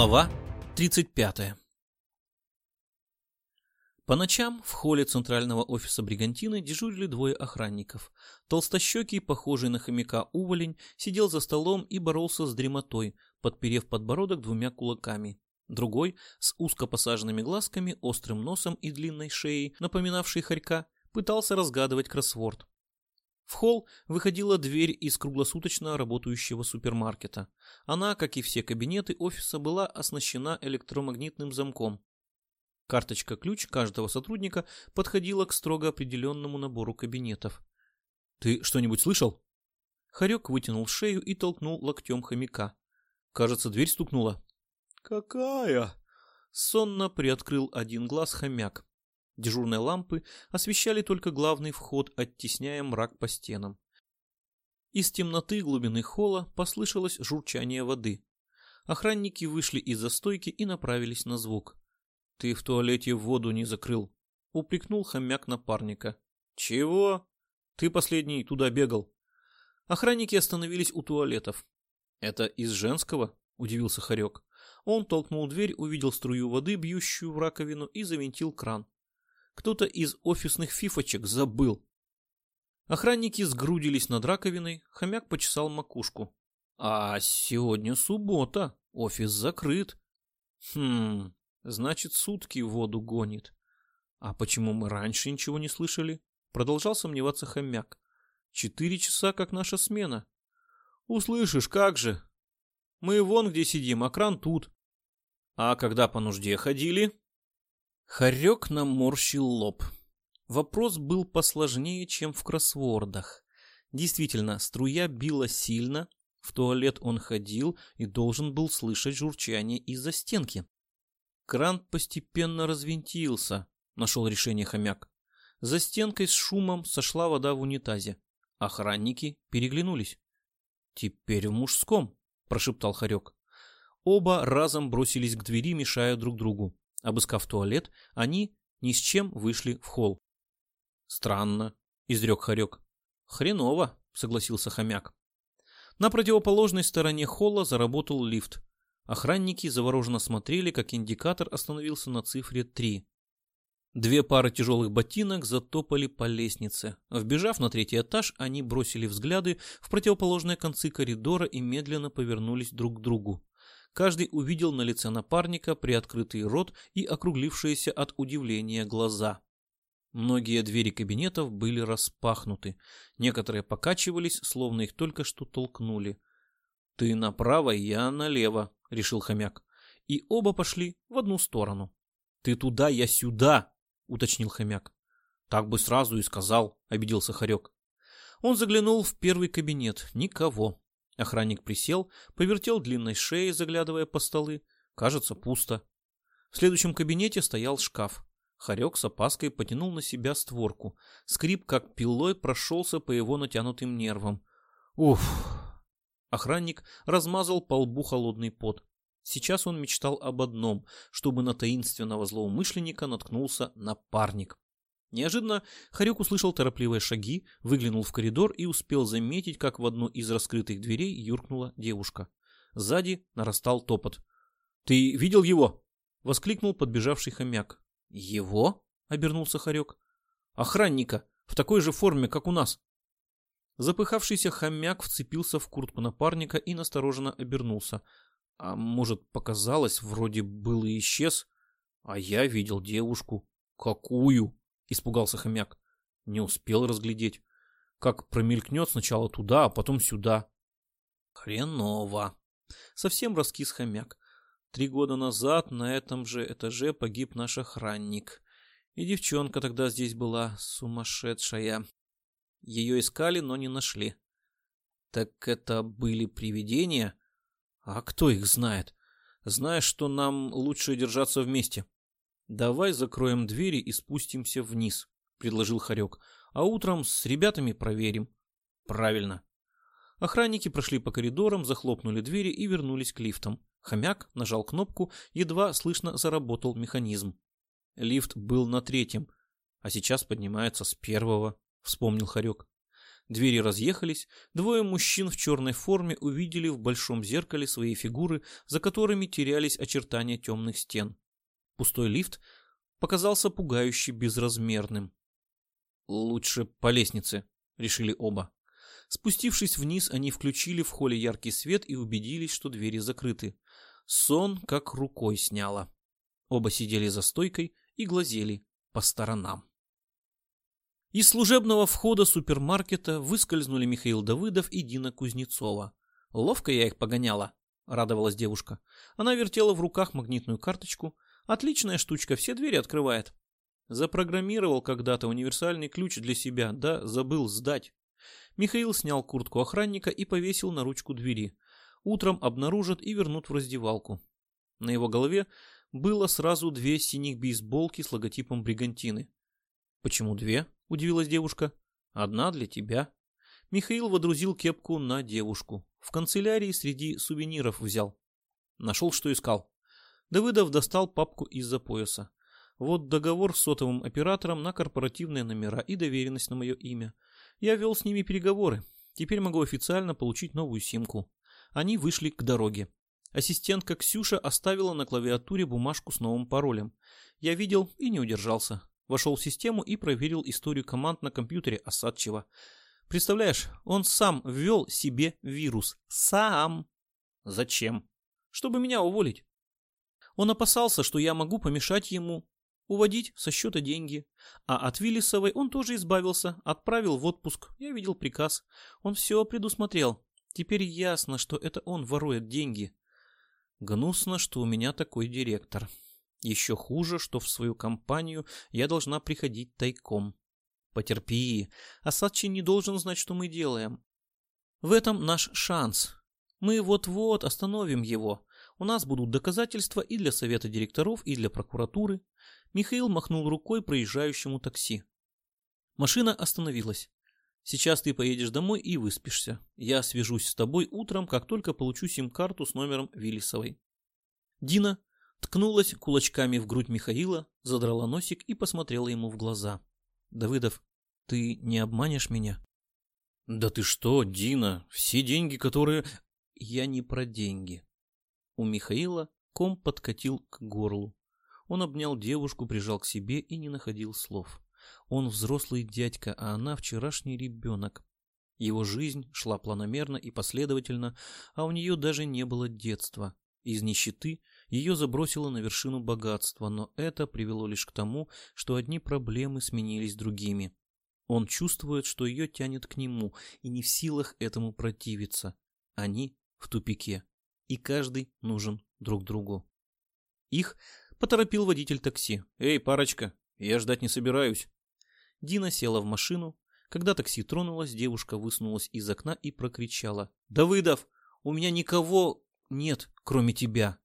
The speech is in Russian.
Глава 35 По ночам в холле центрального офиса Бригантины дежурили двое охранников. Толстощекий, похожий на хомяка уволень, сидел за столом и боролся с дремотой, подперев подбородок двумя кулаками. Другой, с узко посаженными глазками, острым носом и длинной шеей, напоминавший хорька, пытался разгадывать кроссворд. В холл выходила дверь из круглосуточно работающего супермаркета. Она, как и все кабинеты офиса, была оснащена электромагнитным замком. Карточка-ключ каждого сотрудника подходила к строго определенному набору кабинетов. «Ты что-нибудь слышал?» Харек вытянул шею и толкнул локтем хомяка. Кажется, дверь стукнула. «Какая?» Сонно приоткрыл один глаз хомяк. Дежурные лампы освещали только главный вход, оттесняя мрак по стенам. Из темноты глубины холла послышалось журчание воды. Охранники вышли из-за стойки и направились на звук. «Ты в туалете воду не закрыл», — упрекнул хомяк напарника. «Чего? Ты последний туда бегал». Охранники остановились у туалетов. «Это из женского?» — удивился Харек. Он толкнул дверь, увидел струю воды, бьющую в раковину, и завинтил кран. Кто-то из офисных фифочек забыл. Охранники сгрудились над раковиной, хомяк почесал макушку. А сегодня суббота, офис закрыт. Хм, значит, сутки воду гонит. А почему мы раньше ничего не слышали? Продолжал сомневаться хомяк. Четыре часа, как наша смена. Услышишь, как же. Мы вон где сидим, а кран тут. А когда по нужде ходили? Хорек наморщил лоб. Вопрос был посложнее, чем в кроссвордах. Действительно, струя била сильно, в туалет он ходил и должен был слышать журчание из-за стенки. Кран постепенно развинтился, нашел решение хомяк. За стенкой с шумом сошла вода в унитазе. Охранники переглянулись. «Теперь в мужском», — прошептал Харек. Оба разом бросились к двери, мешая друг другу. Обыскав туалет, они ни с чем вышли в холл. «Странно», — изрек Харек. «Хреново», — согласился хомяк. На противоположной стороне холла заработал лифт. Охранники завороженно смотрели, как индикатор остановился на цифре 3. Две пары тяжелых ботинок затопали по лестнице. Вбежав на третий этаж, они бросили взгляды в противоположные концы коридора и медленно повернулись друг к другу. Каждый увидел на лице напарника приоткрытый рот и округлившиеся от удивления глаза. Многие двери кабинетов были распахнуты, некоторые покачивались, словно их только что толкнули. «Ты направо, я налево», — решил хомяк. И оба пошли в одну сторону. «Ты туда, я сюда», — уточнил хомяк. «Так бы сразу и сказал», — обиделся хорек. Он заглянул в первый кабинет. Никого. Охранник присел, повертел длинной шеей, заглядывая по столы. Кажется, пусто. В следующем кабинете стоял шкаф. Харек с опаской потянул на себя створку. Скрип, как пилой, прошелся по его натянутым нервам. Уф! Охранник размазал по лбу холодный пот. Сейчас он мечтал об одном, чтобы на таинственного злоумышленника наткнулся напарник. Неожиданно Харек услышал торопливые шаги, выглянул в коридор и успел заметить, как в одну из раскрытых дверей юркнула девушка. Сзади нарастал топот. «Ты видел его?» — воскликнул подбежавший хомяк. «Его?» — обернулся Харек. «Охранника, в такой же форме, как у нас». Запыхавшийся хомяк вцепился в куртку напарника и настороженно обернулся. А может, показалось, вроде был и исчез. А я видел девушку. Какую? Испугался хомяк. Не успел разглядеть. Как промелькнет сначала туда, а потом сюда. Хреново. Совсем раскис хомяк. Три года назад на этом же этаже погиб наш охранник. И девчонка тогда здесь была сумасшедшая. Ее искали, но не нашли. Так это были привидения? А кто их знает? Знаешь, что нам лучше держаться вместе. «Давай закроем двери и спустимся вниз», — предложил Харек. «А утром с ребятами проверим». «Правильно». Охранники прошли по коридорам, захлопнули двери и вернулись к лифтам. Хомяк нажал кнопку, едва слышно заработал механизм. Лифт был на третьем, а сейчас поднимается с первого, вспомнил Харек. Двери разъехались, двое мужчин в черной форме увидели в большом зеркале свои фигуры, за которыми терялись очертания темных стен. Пустой лифт показался пугающе безразмерным. «Лучше по лестнице», — решили оба. Спустившись вниз, они включили в холле яркий свет и убедились, что двери закрыты. Сон как рукой сняло. Оба сидели за стойкой и глазели по сторонам. Из служебного входа супермаркета выскользнули Михаил Давыдов и Дина Кузнецова. «Ловко я их погоняла», — радовалась девушка. Она вертела в руках магнитную карточку. «Отличная штучка, все двери открывает». Запрограммировал когда-то универсальный ключ для себя, да забыл сдать. Михаил снял куртку охранника и повесил на ручку двери. Утром обнаружат и вернут в раздевалку. На его голове было сразу две синих бейсболки с логотипом бригантины. «Почему две?» – удивилась девушка. «Одна для тебя». Михаил водрузил кепку на девушку. В канцелярии среди сувениров взял. Нашел, что искал. Давыдов достал папку из-за пояса. Вот договор с сотовым оператором на корпоративные номера и доверенность на мое имя. Я вел с ними переговоры. Теперь могу официально получить новую симку. Они вышли к дороге. Ассистентка Ксюша оставила на клавиатуре бумажку с новым паролем. Я видел и не удержался. Вошел в систему и проверил историю команд на компьютере Осадчева. Представляешь, он сам ввел себе вирус. Сам. Зачем? Чтобы меня уволить. Он опасался, что я могу помешать ему уводить со счета деньги. А от Виллисовой он тоже избавился, отправил в отпуск. Я видел приказ. Он все предусмотрел. Теперь ясно, что это он ворует деньги. Гнусно, что у меня такой директор. Еще хуже, что в свою компанию я должна приходить тайком. Потерпи, Асадчи не должен знать, что мы делаем. В этом наш шанс. Мы вот-вот остановим его. У нас будут доказательства и для совета директоров, и для прокуратуры. Михаил махнул рукой проезжающему такси. Машина остановилась. Сейчас ты поедешь домой и выспишься. Я свяжусь с тобой утром, как только получу сим-карту с номером Виллисовой. Дина ткнулась кулачками в грудь Михаила, задрала носик и посмотрела ему в глаза. «Давыдов, ты не обманешь меня?» «Да ты что, Дина, все деньги, которые...» «Я не про деньги». У Михаила ком подкатил к горлу. Он обнял девушку, прижал к себе и не находил слов. Он взрослый дядька, а она вчерашний ребенок. Его жизнь шла планомерно и последовательно, а у нее даже не было детства. Из нищеты ее забросило на вершину богатства, но это привело лишь к тому, что одни проблемы сменились другими. Он чувствует, что ее тянет к нему, и не в силах этому противиться. Они в тупике, и каждый нужен друг другу. Их поторопил водитель такси. «Эй, парочка, я ждать не собираюсь». Дина села в машину. Когда такси тронулось, девушка высунулась из окна и прокричала. «Давыдов, у меня никого нет, кроме тебя!»